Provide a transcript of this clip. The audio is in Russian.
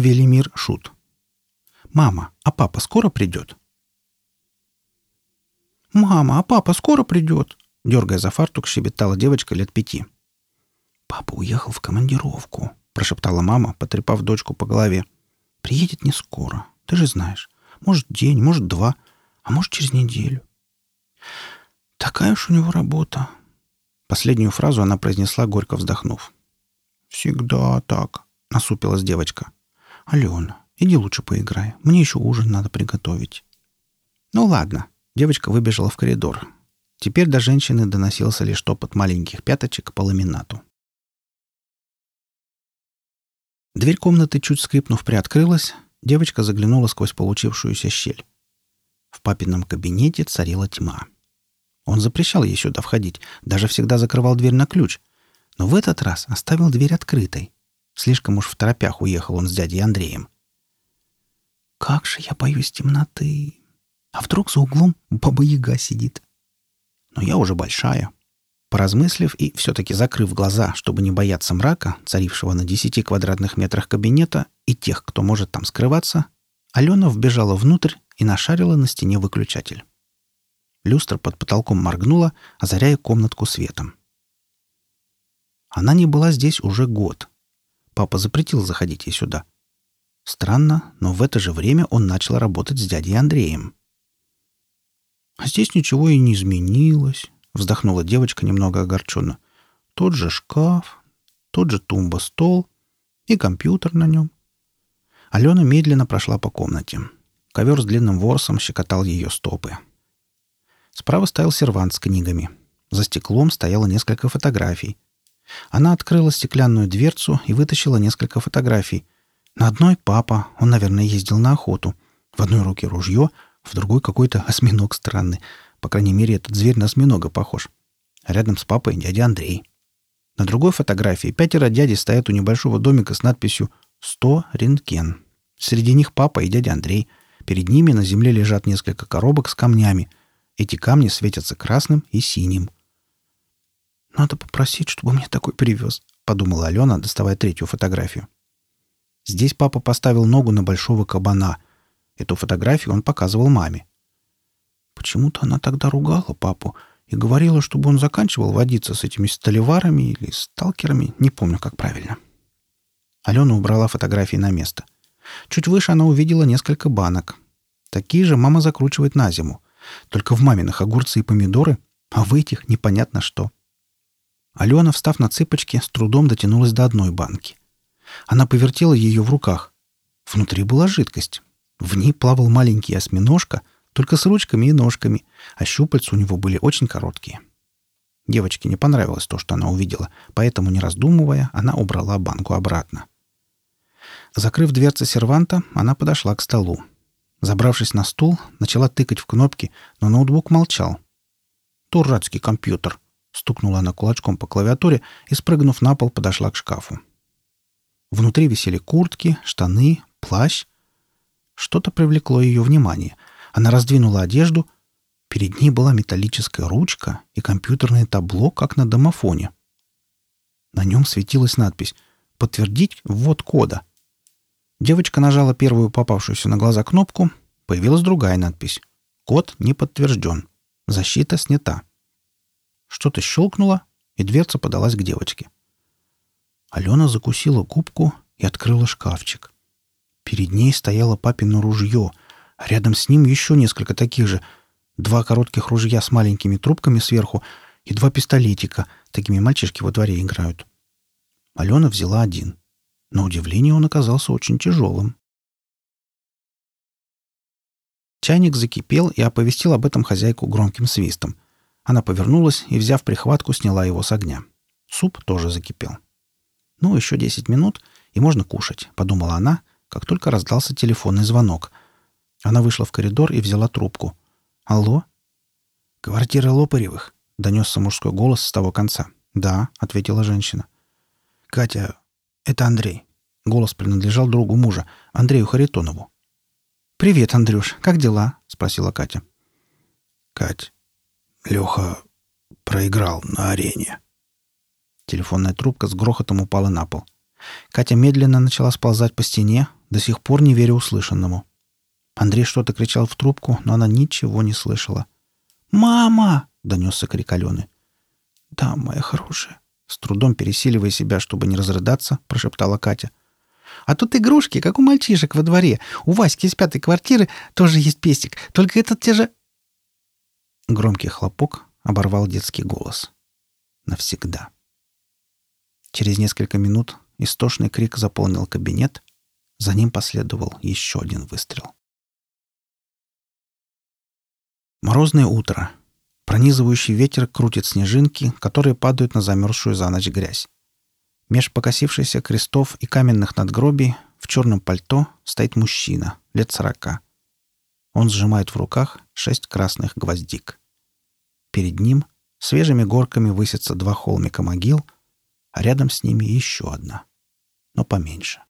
Велимир Шут. «Мама, а папа скоро придет?» «Мама, а папа скоро придет?» Дергая за фартук, щебетала девочка лет пяти. «Папа уехал в командировку», — прошептала мама, потрепав дочку по голове. «Приедет не скоро, ты же знаешь. Может, день, может, два, а может, через неделю». «Такая уж у него работа». Последнюю фразу она произнесла, горько вздохнув. «Всегда так», — насупилась девочка. «Алена, иди лучше поиграй. Мне еще ужин надо приготовить». «Ну ладно». Девочка выбежала в коридор. Теперь до женщины доносился лишь топот маленьких пяточек по ламинату. Дверь комнаты, чуть скрипнув, приоткрылась. Девочка заглянула сквозь получившуюся щель. В папином кабинете царила тьма. Он запрещал ей сюда входить, даже всегда закрывал дверь на ключ. Но в этот раз оставил дверь открытой. Слишком уж в торопях уехал он с дядей Андреем. «Как же я боюсь темноты! А вдруг за углом баба-яга сидит? Но я уже большая, Поразмыслив и все-таки закрыв глаза, чтобы не бояться мрака, царившего на десяти квадратных метрах кабинета, и тех, кто может там скрываться, Алена вбежала внутрь и нашарила на стене выключатель. Люстра под потолком моргнула, озаряя комнатку светом. Она не была здесь уже год. Папа запретил заходить ей сюда. Странно, но в это же время он начал работать с дядей Андреем. А здесь ничего и не изменилось. Вздохнула девочка немного огорченно. Тот же шкаф, тот же тумба-стол и компьютер на нем. Алена медленно прошла по комнате. Ковер с длинным ворсом щекотал ее стопы. Справа стоял сервант с книгами. За стеклом стояло несколько фотографий. Она открыла стеклянную дверцу и вытащила несколько фотографий. На одной папа, он, наверное, ездил на охоту. В одной руке ружье, в другой какой-то осьминог странный — по крайней мере, этот зверь на осьминога похож. Рядом с папой дядя Андрей. На другой фотографии пятеро дяди стоят у небольшого домика с надписью «100 рентген». Среди них папа и дядя Андрей. Перед ними на земле лежат несколько коробок с камнями. Эти камни светятся красным и синим. «Надо попросить, чтобы мне такой привез», — подумала Алена, доставая третью фотографию. Здесь папа поставил ногу на большого кабана. Эту фотографию он показывал маме. Почему-то она тогда ругала папу и говорила, чтобы он заканчивал водиться с этими столеварами или сталкерами, не помню, как правильно. Алена убрала фотографии на место. Чуть выше она увидела несколько банок. Такие же мама закручивает на зиму. Только в маминых огурцы и помидоры, а в этих непонятно что. Алена, встав на цыпочки, с трудом дотянулась до одной банки. Она повертела ее в руках. Внутри была жидкость. В ней плавал маленький осьминожка — только с ручками и ножками, а щупальца у него были очень короткие. Девочке не понравилось то, что она увидела, поэтому, не раздумывая, она убрала банку обратно. Закрыв дверцы серванта, она подошла к столу. Забравшись на стул, начала тыкать в кнопки, но ноутбук молчал. «Дурацкий компьютер!» — стукнула она кулачком по клавиатуре и, спрыгнув на пол, подошла к шкафу. Внутри висели куртки, штаны, плащ. Что-то привлекло ее внимание — она раздвинула одежду. Перед ней была металлическая ручка и компьютерное табло, как на домофоне. На нем светилась надпись «Подтвердить ввод кода». Девочка нажала первую попавшуюся на глаза кнопку. Появилась другая надпись «Код не подтвержден. Защита снята». Что-то щелкнуло, и дверца подалась к девочке. Алена закусила губку и открыла шкафчик. Перед ней стояло папино ружье — а рядом с ним еще несколько таких же. Два коротких ружья с маленькими трубками сверху и два пистолетика. Такими мальчишки во дворе играют. Алена взяла один. На удивление он оказался очень тяжелым. Чайник закипел и оповестил об этом хозяйку громким свистом. Она повернулась и, взяв прихватку, сняла его с огня. Суп тоже закипел. «Ну, еще десять минут, и можно кушать», — подумала она, как только раздался телефонный звонок — она вышла в коридор и взяла трубку. «Алло?» «Квартира Лопаревых», — донесся мужской голос с того конца. «Да», — ответила женщина. «Катя, это Андрей». Голос принадлежал другу мужа, Андрею Харитонову. «Привет, Андрюш, как дела?» — спросила Катя. «Кать, Леха проиграл на арене». Телефонная трубка с грохотом упала на пол. Катя медленно начала сползать по стене, до сих пор не веря услышанному. Андрей что-то кричал в трубку, но она ничего не слышала. «Мама!» — донесся крик Алены. «Да, моя хорошая», — с трудом пересиливая себя, чтобы не разрыдаться, прошептала Катя. «А тут игрушки, как у мальчишек во дворе. У Васьки из пятой квартиры тоже есть пестик, только этот те же...» Громкий хлопок оборвал детский голос. Навсегда. Через несколько минут истошный крик заполнил кабинет, за ним последовал еще один выстрел. Морозное утро. Пронизывающий ветер крутит снежинки, которые падают на замерзшую за ночь грязь. Меж покосившихся крестов и каменных надгробий в черном пальто стоит мужчина, лет сорока. Он сжимает в руках шесть красных гвоздик. Перед ним свежими горками высятся два холмика могил, а рядом с ними еще одна, но поменьше.